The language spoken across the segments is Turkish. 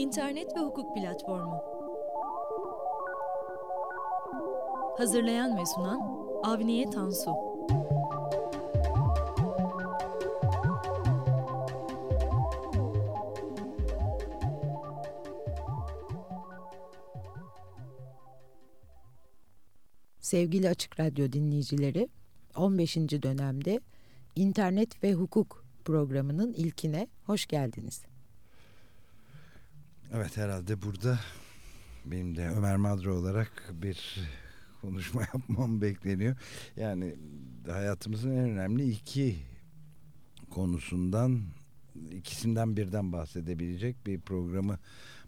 İnternet ve Hukuk Platformu Hazırlayan ve sunan Avniye Tansu Sevgili Açık Radyo dinleyicileri, 15. dönemde İnternet ve Hukuk programının ilkine hoş geldiniz. Evet herhalde burada benim de Ömer Madra olarak bir konuşma yapmam bekleniyor. Yani hayatımızın en önemli iki konusundan ikisinden birden bahsedebilecek bir programı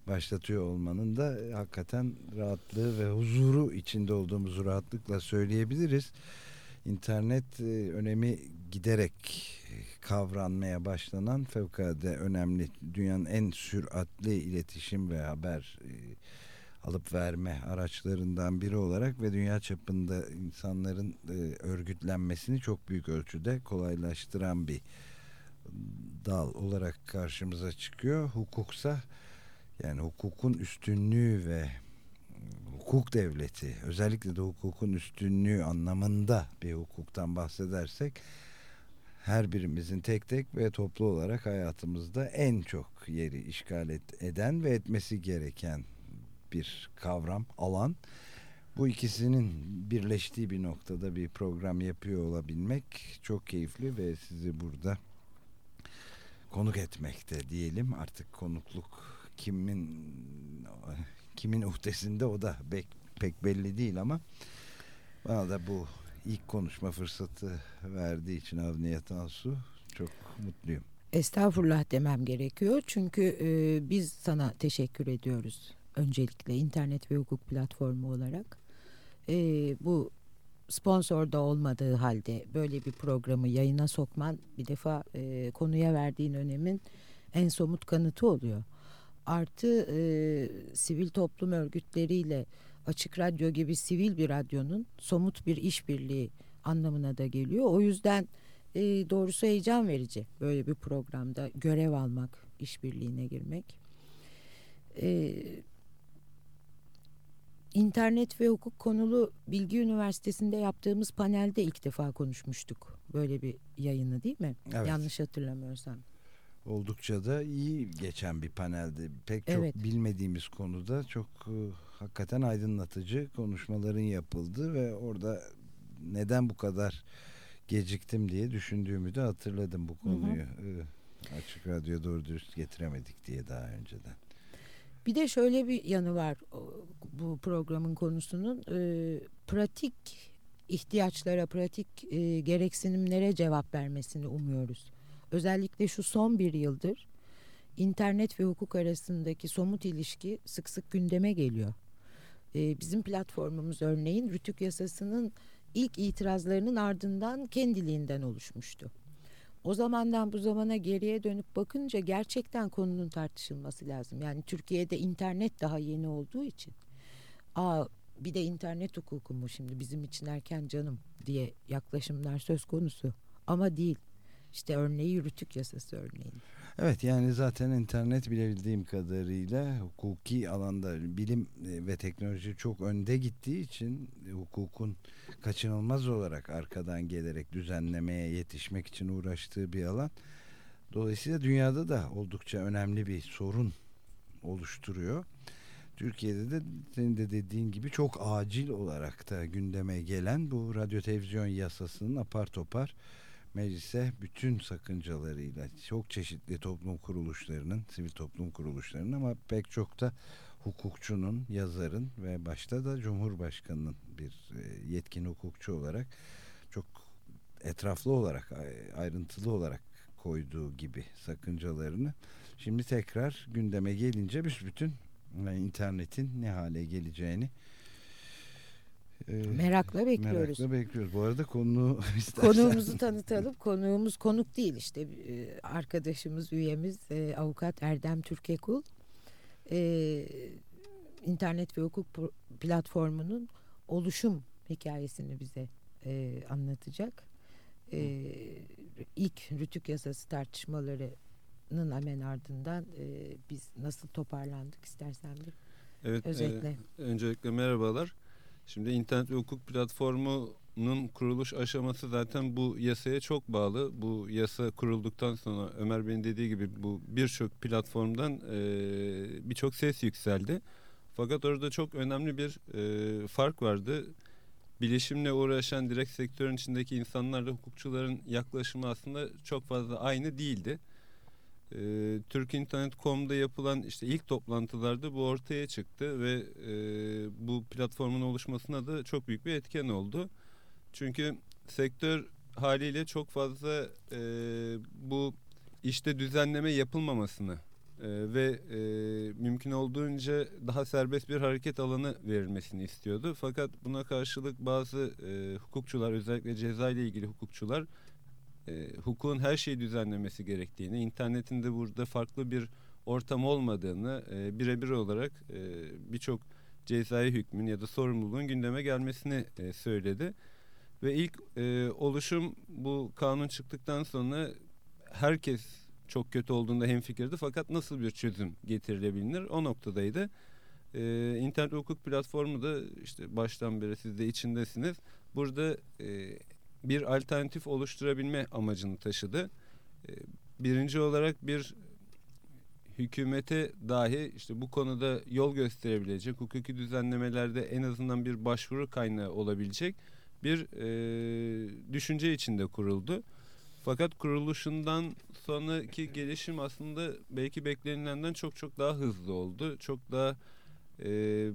başlatıyor olmanın da hakikaten rahatlığı ve huzuru içinde olduğumuzu rahatlıkla söyleyebiliriz. İnternet e, önemi giderek kavranmaya başlanan fevkalade önemli dünyanın en süratli iletişim ve haber e, alıp verme araçlarından biri olarak ve dünya çapında insanların e, örgütlenmesini çok büyük ölçüde kolaylaştıran bir dal olarak karşımıza çıkıyor. Hukuksa yani hukukun üstünlüğü ve hukuk devleti özellikle de hukukun üstünlüğü anlamında bir hukuktan bahsedersek her birimizin tek tek ve toplu olarak hayatımızda en çok yeri işgal et, eden ve etmesi gereken bir kavram, alan. Bu ikisinin birleştiği bir noktada bir program yapıyor olabilmek çok keyifli ve sizi burada konuk etmekte diyelim. Artık konukluk kimin kimin uhdesinde o da pek, pek belli değil ama bana da bu ilk konuşma fırsatı verdiği için Avniye Tansu çok mutluyum. Estağfurullah demem gerekiyor çünkü e, biz sana teşekkür ediyoruz öncelikle internet ve hukuk platformu olarak. E, bu sponsor da olmadığı halde böyle bir programı yayına sokman bir defa e, konuya verdiğin önemin en somut kanıtı oluyor. Artı e, sivil toplum örgütleriyle Açık Radyo gibi sivil bir radyonun somut bir işbirliği anlamına da geliyor. O yüzden e, doğrusu heyecan verici böyle bir programda görev almak, işbirliğine girmek. E, İnternet ve hukuk konulu Bilgi Üniversitesi'nde yaptığımız panelde ilk defa konuşmuştuk. Böyle bir yayını değil mi? Evet. Yanlış hatırlamıyorsam oldukça da iyi geçen bir paneldi. Pek çok evet. bilmediğimiz konuda çok e, hakikaten aydınlatıcı konuşmaların yapıldı ve orada neden bu kadar geciktim diye düşündüğümü de hatırladım bu konuyu. Hı hı. E, açık Radyo doğru dürüst getiremedik diye daha önceden. Bir de şöyle bir yanı var bu programın konusunun e, pratik ihtiyaçlara, pratik e, gereksinimlere cevap vermesini umuyoruz özellikle şu son bir yıldır internet ve hukuk arasındaki somut ilişki sık sık gündeme geliyor. Ee, bizim platformumuz örneğin Rütük Yasası'nın ilk itirazlarının ardından kendiliğinden oluşmuştu. O zamandan bu zamana geriye dönüp bakınca gerçekten konunun tartışılması lazım. Yani Türkiye'de internet daha yeni olduğu için. Aa bir de internet hukuku mu şimdi bizim için erken canım diye yaklaşımlar söz konusu. Ama değil. İşte örneği yürütük yasası örneğin. Evet yani zaten internet bilebildiğim kadarıyla hukuki alanda bilim e, ve teknoloji çok önde gittiği için hukukun kaçınılmaz olarak arkadan gelerek düzenlemeye yetişmek için uğraştığı bir alan. Dolayısıyla dünyada da oldukça önemli bir sorun oluşturuyor. Türkiye'de de senin de dediğin gibi çok acil olarak da gündeme gelen bu radyo televizyon yasasının apar topar meclise bütün sakıncalarıyla çok çeşitli toplum kuruluşlarının, sivil toplum kuruluşlarının ama pek çok da hukukçunun, yazarın ve başta da Cumhurbaşkanı'nın bir e, yetkin hukukçu olarak çok etraflı olarak, ayrıntılı olarak koyduğu gibi sakıncalarını şimdi tekrar gündeme gelince biz bütün yani internetin ne hale geleceğini ee, merakla bekliyoruz. Merakla bekliyoruz. Bu arada konu Konuğumuzu tanıtalım. Konuğumuz konuk değil işte e, arkadaşımız, üyemiz e, avukat Erdem Türkekul. E, internet ve hukuk platformunun oluşum hikayesini bize e, anlatacak. E, ilk rütük yasası tartışmaları hemen ardından e, biz nasıl toparlandık istersen bir evet, özetle. E, öncelikle merhabalar. Şimdi internet hukuk platformunun kuruluş aşaması zaten bu yasaya çok bağlı. Bu yasa kurulduktan sonra Ömer Bey'in dediği gibi bu birçok platformdan e, birçok ses yükseldi. Fakat orada çok önemli bir e, fark vardı. Bilişimle uğraşan direkt sektörün içindeki insanlarla hukukçuların yaklaşımı aslında çok fazla aynı değildi. E, Türk İnternet.com'da yapılan işte ilk toplantılarda bu ortaya çıktı ve e, bu platformun oluşmasına da çok büyük bir etken oldu. Çünkü sektör haliyle çok fazla e, bu işte düzenleme yapılmamasını e, ve e, mümkün olduğunca daha serbest bir hareket alanı verilmesini istiyordu. Fakat buna karşılık bazı e, hukukçular özellikle ceza ile ilgili hukukçular e, hukukun her şeyi düzenlemesi gerektiğini, internetin de burada farklı bir ortam olmadığını e, birebir olarak e, birçok cezai hükmün ya da sorumluluğun gündeme gelmesini e, söyledi. Ve ilk e, oluşum bu kanun çıktıktan sonra herkes çok kötü olduğunda hemfikirdi fakat nasıl bir çözüm getirilebilir o noktadaydı. Ee, internet hukuk platformu da işte baştan beri siz de içindesiniz. Burada e, bir alternatif oluşturabilme amacını taşıdı. E, birinci olarak bir hükümete dahi işte bu konuda yol gösterebilecek, hukuki düzenlemelerde en azından bir başvuru kaynağı olabilecek bir e, düşünce içinde kuruldu. Fakat kuruluşundan sonraki gelişim aslında belki beklenilenden çok çok daha hızlı oldu. Çok daha e,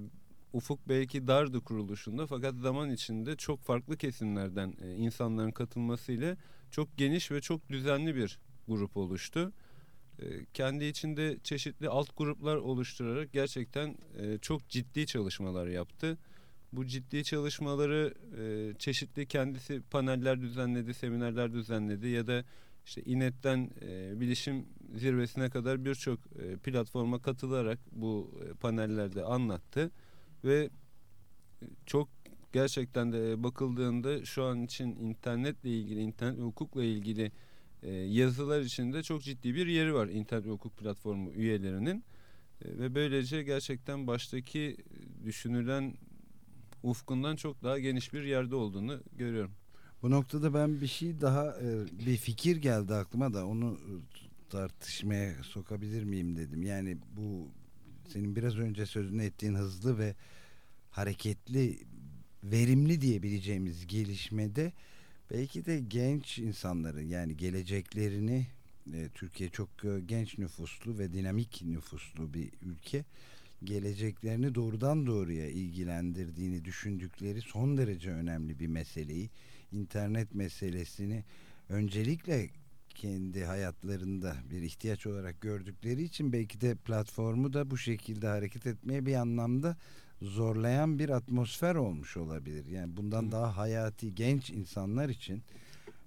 ufuk belki dardı kuruluşunda fakat zaman içinde çok farklı kesimlerden e, insanların katılmasıyla çok geniş ve çok düzenli bir grup oluştu. E, kendi içinde çeşitli alt gruplar oluşturarak gerçekten e, çok ciddi çalışmalar yaptı. Bu ciddi çalışmaları e, çeşitli kendisi paneller düzenledi, seminerler düzenledi ya da işte İNET'ten e, bilişim zirvesine kadar birçok e, platforma katılarak bu e, panellerde anlattı ve çok gerçekten de bakıldığında şu an için internetle ilgili, internet ve hukukla ilgili e, yazılar içinde çok ciddi bir yeri var internet ve hukuk platformu üyelerinin e, ve böylece gerçekten baştaki düşünülen ufkundan çok daha geniş bir yerde olduğunu görüyorum. Bu noktada ben bir şey daha e, bir fikir geldi aklıma da onu tartışmaya sokabilir miyim dedim. Yani bu senin biraz önce sözünü ettiğin hızlı ve hareketli, verimli diyebileceğimiz gelişmede belki de genç insanları yani geleceklerini e, Türkiye çok e, genç nüfuslu ve dinamik nüfuslu bir ülke geleceklerini doğrudan doğruya ilgilendirdiğini düşündükleri son derece önemli bir meseleyi internet meselesini öncelikle kendi hayatlarında bir ihtiyaç olarak gördükleri için belki de platformu da bu şekilde hareket etmeye bir anlamda zorlayan bir atmosfer olmuş olabilir. Yani bundan Hı. daha hayati genç insanlar için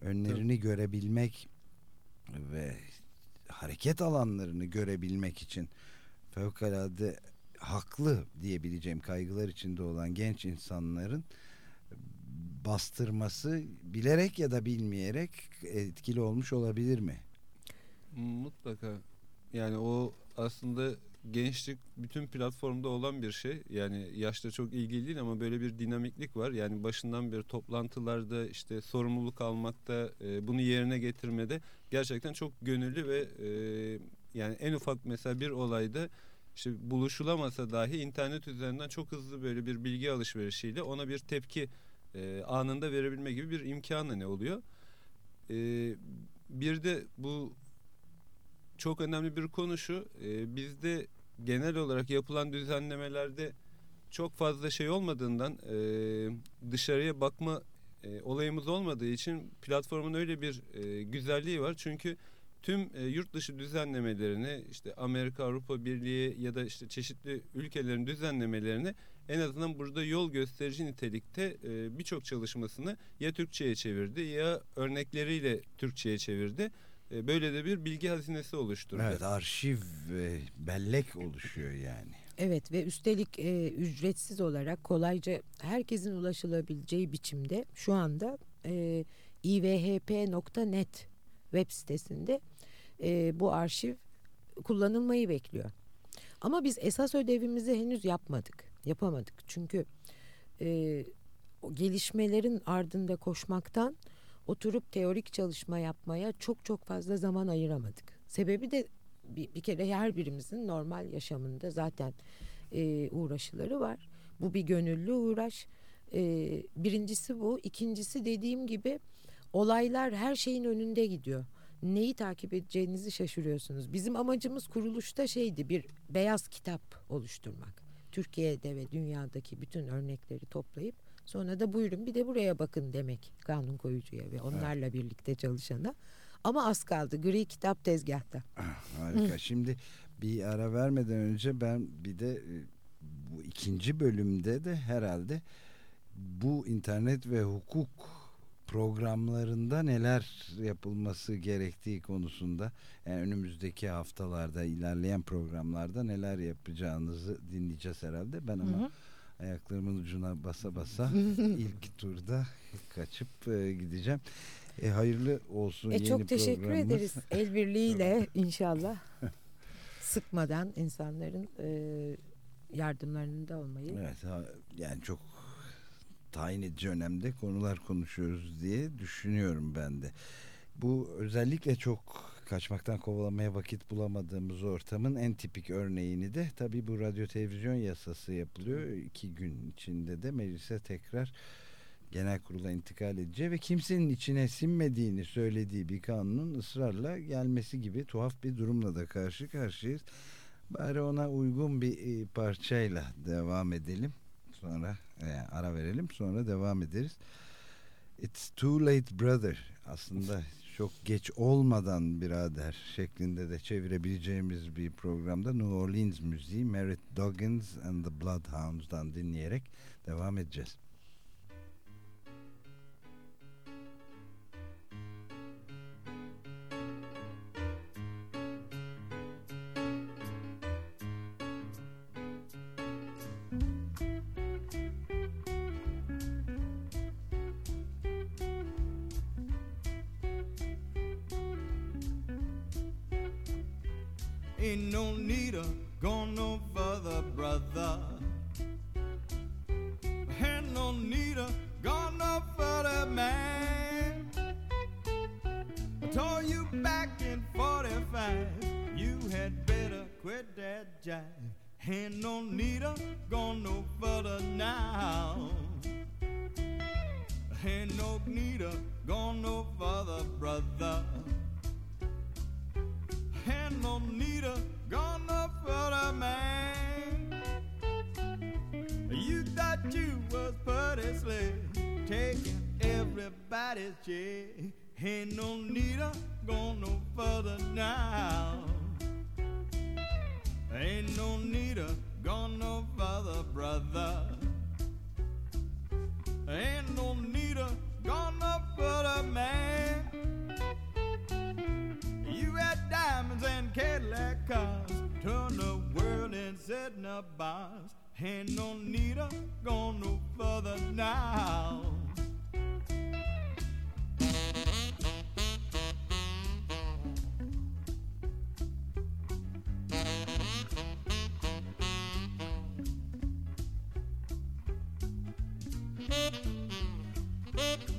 önlerini Tabii. görebilmek ve hareket alanlarını görebilmek için fevkalade haklı diyebileceğim kaygılar içinde olan genç insanların bastırması bilerek ya da bilmeyerek etkili olmuş olabilir mi? Mutlaka. Yani o aslında gençlik bütün platformda olan bir şey. Yani yaşta çok ilgili değil ama böyle bir dinamiklik var. Yani başından beri toplantılarda işte sorumluluk almakta, e, bunu yerine getirmede gerçekten çok gönüllü ve e, yani en ufak mesela bir olayda işte buluşulamasa dahi internet üzerinden çok hızlı böyle bir bilgi alışverişiyle ona bir tepki e, anında verebilme gibi bir imkanı ne oluyor? E, bir de bu çok önemli bir konu şu. E, bizde genel olarak yapılan düzenlemelerde çok fazla şey olmadığından e, dışarıya bakma e, olayımız olmadığı için platformun öyle bir e, güzelliği var. Çünkü tüm e, yurt dışı düzenlemelerini işte Amerika Avrupa Birliği ya da işte çeşitli ülkelerin düzenlemelerini en azından burada yol gösterici nitelikte e, birçok çalışmasını ya Türkçe'ye çevirdi ya örnekleriyle Türkçe'ye çevirdi. E, böyle de bir bilgi hazinesi oluşturdu. Evet arşiv ve bellek oluşuyor yani. Evet ve üstelik e, ücretsiz olarak kolayca herkesin ulaşılabileceği biçimde şu anda e, ivhp.net web sitesinde e, bu arşiv kullanılmayı bekliyor. Ama biz esas ödevimizi henüz yapmadık, yapamadık. Çünkü e, o gelişmelerin ardında koşmaktan oturup teorik çalışma yapmaya çok çok fazla zaman ayıramadık. Sebebi de bir, bir kere her birimizin normal yaşamında zaten e, uğraşıları var. Bu bir gönüllü uğraş. E, birincisi bu. İkincisi dediğim gibi olaylar her şeyin önünde gidiyor. Neyi takip edeceğinizi şaşırıyorsunuz. Bizim amacımız kuruluşta şeydi bir beyaz kitap oluşturmak. Türkiye'de ve dünyadaki bütün örnekleri toplayıp sonra da buyurun bir de buraya bakın demek kanun koyucuya ve onlarla evet. birlikte çalışana. Ama az kaldı. Gri kitap tezgahta. Ah, harika. Şimdi bir ara vermeden önce ben bir de e, bu ikinci bölümde de herhalde bu internet ve hukuk programlarında neler yapılması gerektiği konusunda yani önümüzdeki haftalarda ilerleyen programlarda neler yapacağınızı dinleyeceğiz herhalde. Ben ama hı hı. ayaklarımın ucuna basa basa ilk turda kaçıp e, gideceğim. E, hayırlı olsun e, yeni Çok teşekkür ederiz. El birliğiyle inşallah sıkmadan insanların e, yardımlarında olmayı. Evet yani çok tayin edici önemde konular konuşuyoruz diye düşünüyorum ben de. Bu özellikle çok kaçmaktan kovalamaya vakit bulamadığımız ortamın en tipik örneğini de tabii bu radyo televizyon yasası yapılıyor. iki gün içinde de meclise tekrar genel kurula intikal edeceği ve kimsenin içine sinmediğini söylediği bir kanunun ısrarla gelmesi gibi tuhaf bir durumla da karşı karşıyayız. Bari ona uygun bir e, parçayla devam edelim. Sonra yani e, ara verelim sonra devam ederiz. It's too late brother. Aslında çok geç olmadan birader şeklinde de çevirebileceğimiz bir programda New Orleans müziği Merritt Doggins and the Bloodhounds'dan dinleyerek devam edeceğiz. Thank you.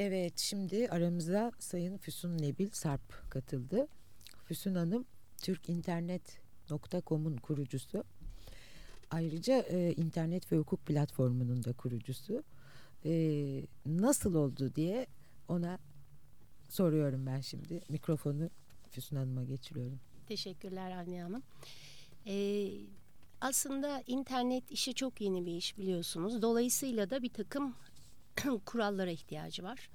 Evet şimdi aramıza Sayın Füsun Nebil Sarp katıldı. Füsun Hanım türkinternet.com'un kurucusu. Ayrıca e, internet ve hukuk platformunun da kurucusu. E, nasıl oldu diye ona soruyorum ben şimdi. Mikrofonu Füsun Hanım'a geçiriyorum. Teşekkürler Avni Hanım. Ee, aslında internet işi çok yeni bir iş biliyorsunuz. Dolayısıyla da bir takım kurallara ihtiyacı var.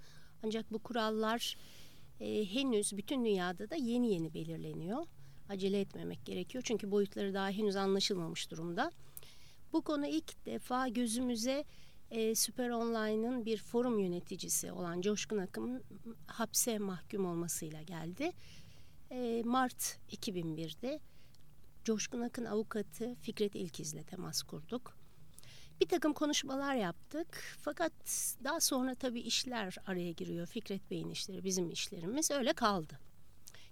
Ancak bu kurallar e, henüz bütün dünyada da yeni yeni belirleniyor. Acele etmemek gerekiyor çünkü boyutları daha henüz anlaşılmamış durumda. Bu konu ilk defa gözümüze e, Süper Online'ın bir forum yöneticisi olan Coşkun Akım'ın hapse mahkum olmasıyla geldi. E, Mart 2001'de Coşkun Akın avukatı Fikret İlkiz'le temas kurduk. Bir takım konuşmalar yaptık. Fakat daha sonra tabii işler araya giriyor. Fikret Bey'in işleri, bizim işlerimiz öyle kaldı.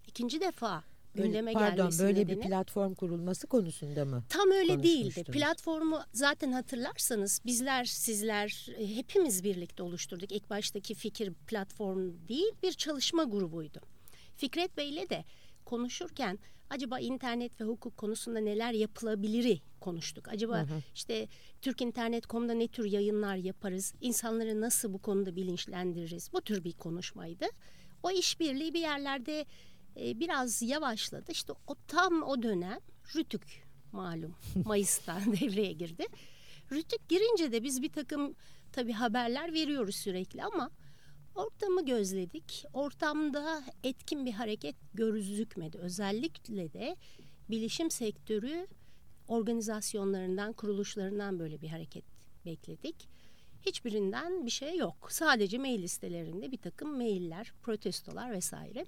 İkinci defa gündeme pardon gelmesi böyle nedeni... bir platform kurulması konusunda mı? Tam öyle değildi. Platformu zaten hatırlarsanız bizler, sizler e, hepimiz birlikte oluşturduk. İlk baştaki fikir platform değil bir çalışma grubuydu. Fikret Bey'le de konuşurken acaba internet ve hukuk konusunda neler yapılabiliri konuştuk. Acaba işte Türkinternet.com'da ne tür yayınlar yaparız? İnsanları nasıl bu konuda bilinçlendiririz? Bu tür bir konuşmaydı. O işbirliği bir yerlerde e, biraz yavaşladı. İşte o tam o dönem Rütük malum Mayıs'ta devreye girdi. Rütük girince de biz bir takım tabii haberler veriyoruz sürekli ama ortamı gözledik. Ortamda etkin bir hareket gözükmedi. Özellikle de bilişim sektörü organizasyonlarından, kuruluşlarından böyle bir hareket bekledik. Hiçbirinden bir şey yok. Sadece mail listelerinde bir takım mailler, protestolar vesaire.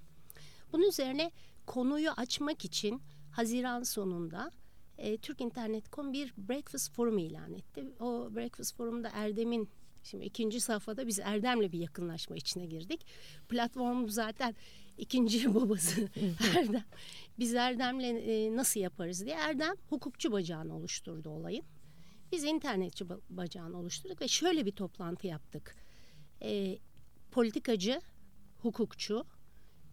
Bunun üzerine konuyu açmak için Haziran sonunda e, Türkinternet.com bir breakfast forum ilan etti. O breakfast forumda Erdem'in şimdi ikinci safhada biz Erdem'le bir yakınlaşma içine girdik. Platform zaten ikinci babası Erdem. Biz Erdem'le e, nasıl yaparız diye Erdem hukukçu bacağını oluşturdu olayın. Biz internetçi ba- bacağını oluşturduk ve şöyle bir toplantı yaptık. E, politikacı, hukukçu,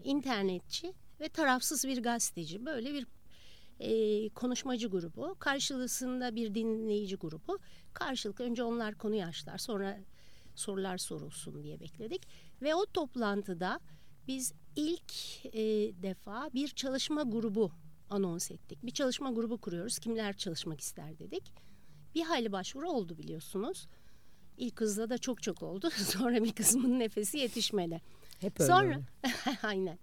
internetçi ve tarafsız bir gazeteci böyle bir e, konuşmacı grubu karşılığında bir dinleyici grubu. Karşılıklı önce onlar konuyu açtılar sonra sorular sorulsun diye bekledik. Ve o toplantıda biz ilk e, defa bir çalışma grubu anons ettik. Bir çalışma grubu kuruyoruz kimler çalışmak ister dedik. Bir hayli başvuru oldu biliyorsunuz. İlk hızla da çok çok oldu. Sonra bir kısmının nefesi yetişmedi. Hep öyle. Sonra aynen.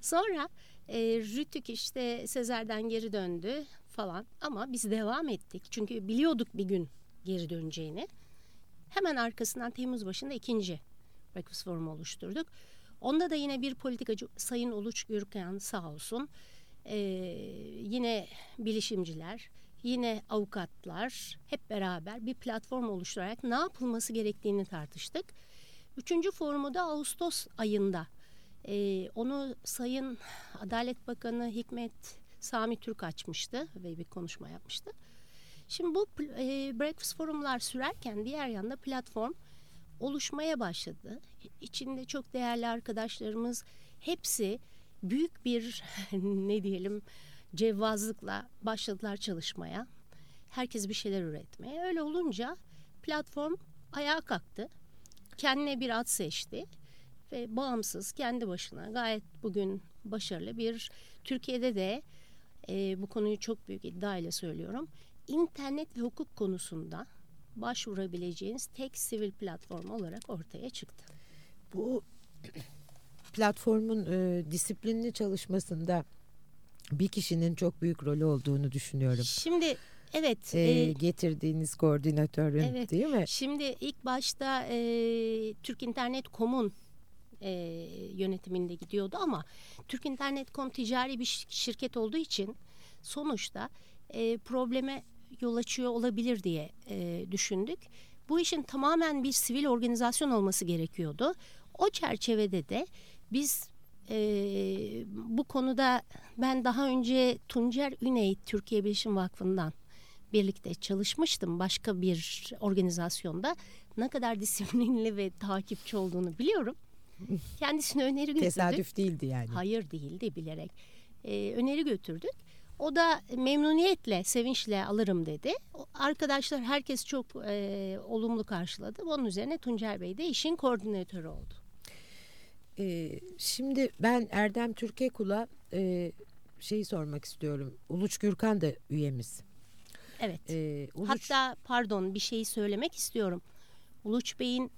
Sonra e, Rütük işte Sezer'den geri döndü falan ama biz devam ettik. Çünkü biliyorduk bir gün geri döneceğini. Hemen arkasından Temmuz başında ikinci Breakfast Forum oluşturduk. Onda da yine bir politikacı Sayın Uluç Gürkan sağ olsun. e, yine bilişimciler, yine avukatlar hep beraber bir platform oluşturarak ne yapılması gerektiğini tartıştık. Üçüncü forumu da Ağustos ayında ee, onu Sayın Adalet Bakanı Hikmet Sami Türk açmıştı ve bir konuşma yapmıştı. Şimdi bu e, breakfast forumlar sürerken diğer yanda platform oluşmaya başladı. İçinde çok değerli arkadaşlarımız hepsi büyük bir ne diyelim cevvazlıkla başladılar çalışmaya. Herkes bir şeyler üretmeye. Öyle olunca platform ayağa kalktı. Kendine bir ad seçti ve bağımsız kendi başına gayet bugün başarılı bir Türkiye'de de e, bu konuyu çok büyük iddiayla söylüyorum. İnternet ve hukuk konusunda başvurabileceğiniz tek sivil platform olarak ortaya çıktı. Bu platformun e, disiplinli çalışmasında bir kişinin çok büyük rolü olduğunu düşünüyorum. Şimdi evet E, e, getirdiğiniz koordinatörün Evet. değil mi? Şimdi ilk başta e, Türk İnternet.com'un e, yönetiminde gidiyordu ama Türk İnternet.com ticari bir şi- şirket olduğu için sonuçta e, probleme yol açıyor olabilir diye e, düşündük. Bu işin tamamen bir sivil organizasyon olması gerekiyordu. O çerçevede de biz e, bu konuda ben daha önce Tuncer Üney Türkiye Bilişim Vakfı'ndan birlikte çalışmıştım başka bir organizasyonda. Ne kadar disiplinli ve takipçi olduğunu biliyorum. Kendisine öneri götürdük. Tesadüf değildi yani. Hayır değildi bilerek. Ee, öneri götürdük. O da memnuniyetle, sevinçle alırım dedi. Arkadaşlar herkes çok e, olumlu karşıladı. Onun üzerine Tuncer Bey de işin koordinatörü oldu. Ee, şimdi ben Erdem Türkekul'a e, şeyi sormak istiyorum. Uluç Gürkan da üyemiz. Evet. Ee, Uluç... Hatta pardon bir şeyi söylemek istiyorum. Uluç Bey'in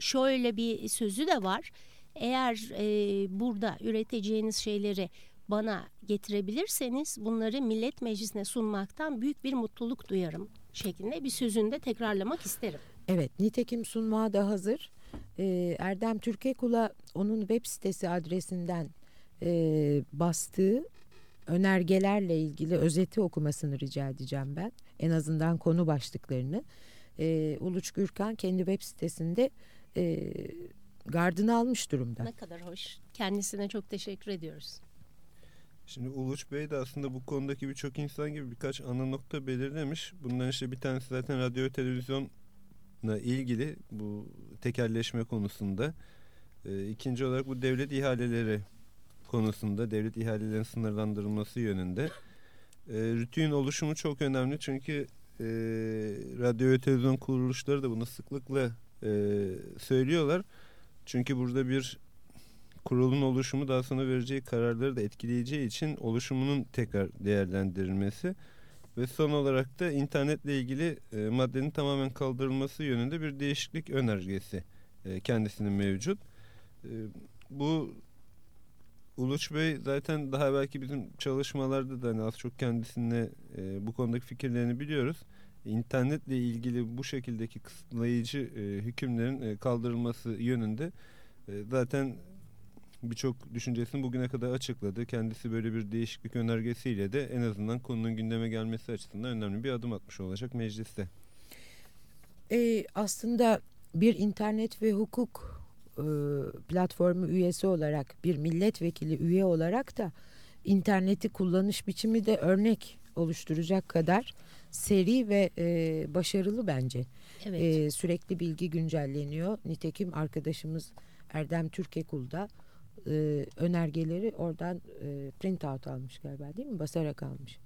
şöyle bir sözü de var. Eğer e, burada üreteceğiniz şeyleri bana getirebilirseniz bunları millet meclisine sunmaktan büyük bir mutluluk duyarım şeklinde bir sözünde tekrarlamak isterim. Evet nitekim sunmaya da hazır. Ee, Erdem Türkekul'a onun web sitesi adresinden e, bastığı önergelerle ilgili özeti okumasını rica edeceğim ben. En azından konu başlıklarını. E, Uluç Gürkan kendi web sitesinde e, gardını almış durumda. Ne kadar hoş. Kendisine çok teşekkür ediyoruz. Şimdi Uluç Bey de aslında bu konudaki birçok insan gibi birkaç ana nokta belirlemiş. Bundan işte bir tanesi zaten radyo televizyonla ilgili bu tekerleşme konusunda. E, ikinci olarak bu devlet ihaleleri konusunda devlet ihalelerinin sınırlandırılması yönünde. E, rütüğün oluşumu çok önemli çünkü e, radyo ve televizyon kuruluşları da bunu sıklıkla e, söylüyorlar. Çünkü burada bir kurulun oluşumu daha sonra vereceği kararları da etkileyeceği için oluşumunun tekrar değerlendirilmesi ve son olarak da internetle ilgili e, maddenin tamamen kaldırılması yönünde bir değişiklik önergesi e, kendisinin mevcut. E, bu Uluç Bey zaten daha belki bizim çalışmalarda da hani az çok kendisine e, bu konudaki fikirlerini biliyoruz. İnternetle ilgili bu şekildeki kısıtlayıcı e, hükümlerin e, kaldırılması yönünde e, zaten birçok düşüncesini bugüne kadar açıkladı. Kendisi böyle bir değişiklik önergesiyle de en azından konunun gündeme gelmesi açısından önemli bir adım atmış olacak mecliste. Ee, aslında bir internet ve hukuk e, platformu üyesi olarak bir milletvekili üye olarak da interneti kullanış biçimi de örnek oluşturacak kadar seri ve e, başarılı bence. Evet. E, sürekli bilgi güncelleniyor. Nitekim arkadaşımız Erdem Türkekul'da e, önergeleri oradan e, print out almış galiba değil mi? Basarak almış.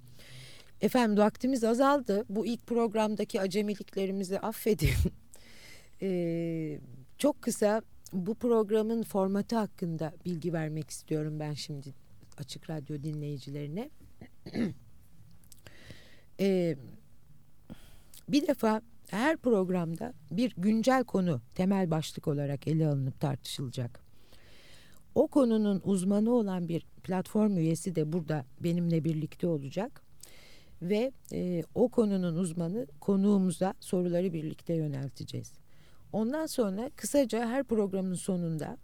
Efendim vaktimiz azaldı. Bu ilk programdaki acemiliklerimizi affedin. e, çok kısa bu programın formatı hakkında bilgi vermek istiyorum ben şimdi Açık Radyo dinleyicilerine. e, bir defa her programda bir güncel konu temel başlık olarak ele alınıp tartışılacak. O konunun uzmanı olan bir platform üyesi de burada benimle birlikte olacak ve e, o konunun uzmanı konuğumuza soruları birlikte yönelteceğiz. Ondan sonra kısaca her programın sonunda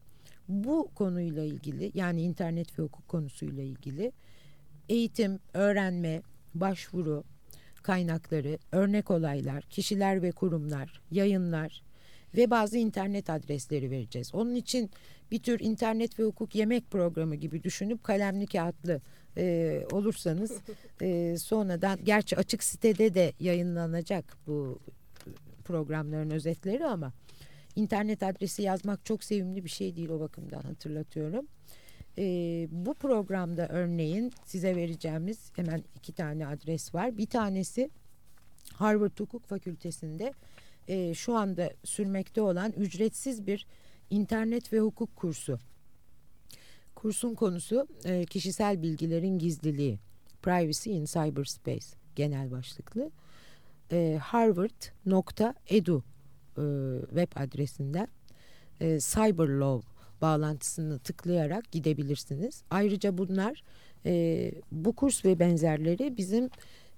bu konuyla ilgili yani internet ve hukuk konusuyla ilgili eğitim, öğrenme, başvuru kaynakları, örnek olaylar, kişiler ve kurumlar, yayınlar ve bazı internet adresleri vereceğiz. Onun için bir tür internet ve hukuk yemek programı gibi düşünüp kalemli kağıtlı e, olursanız e, sonradan gerçi açık sitede de yayınlanacak bu programların özetleri ama internet adresi yazmak çok sevimli bir şey değil o bakımdan hatırlatıyorum. E, bu programda örneğin size vereceğimiz hemen iki tane adres var. Bir tanesi Harvard Hukuk Fakültesi'nde e, şu anda sürmekte olan ücretsiz bir internet ve hukuk kursu. Kursun konusu e, kişisel bilgilerin gizliliği, Privacy in Cyberspace genel başlıklı. E, Harvard.edu e, web adresinden e, Cyberlaw bağlantısını tıklayarak gidebilirsiniz. Ayrıca bunlar e, bu kurs ve benzerleri bizim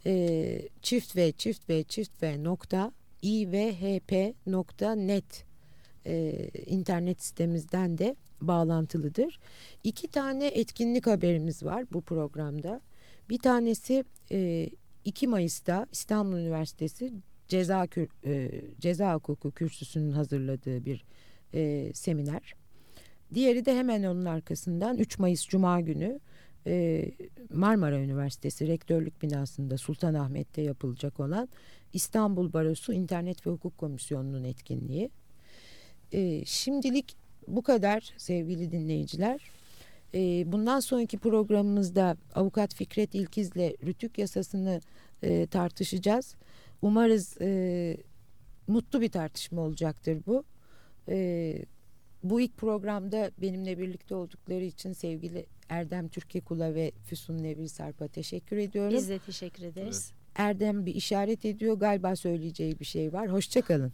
e, çift ve çift ve çift ve nokta ivhp.net e, internet sitemizden de bağlantılıdır. İki tane etkinlik haberimiz var bu programda. Bir tanesi e, 2 Mayıs'ta İstanbul Üniversitesi Ceza e, Ceza Hukuku Kürsüsü'nün hazırladığı bir e, seminer. Diğeri de hemen onun arkasından 3 Mayıs Cuma günü e, Marmara Üniversitesi Rektörlük Binası'nda Sultanahmet'te yapılacak olan İstanbul Barosu İnternet ve Hukuk Komisyonu'nun etkinliği. E, şimdilik bu kadar sevgili dinleyiciler. E, bundan sonraki programımızda Avukat Fikret İlkiz'le Rütük Yasası'nı e, tartışacağız. Umarız e, mutlu bir tartışma olacaktır bu. E, bu ilk programda benimle birlikte oldukları için sevgili Erdem Türkekula ve Füsun Nevri Sarp'a teşekkür ediyorum. Biz de teşekkür ederiz. Erdem bir işaret ediyor. Galiba söyleyeceği bir şey var. Hoşçakalın.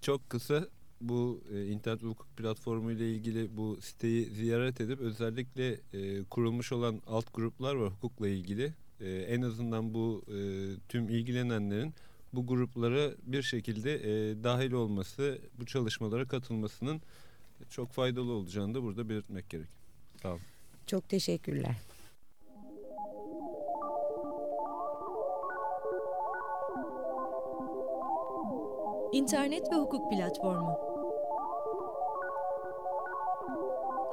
Çok kısa bu e, internet hukuk platformu ile ilgili bu siteyi ziyaret edip özellikle e, kurulmuş olan alt gruplar var hukukla ilgili. E, en azından bu e, tüm ilgilenenlerin bu gruplara bir şekilde e, dahil olması, bu çalışmalara katılmasının çok faydalı olacağını da burada belirtmek gerek. Olun. Çok teşekkürler. İnternet ve hukuk platformu.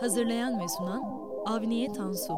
Hazırlayan ve sunan Avniye Tansu.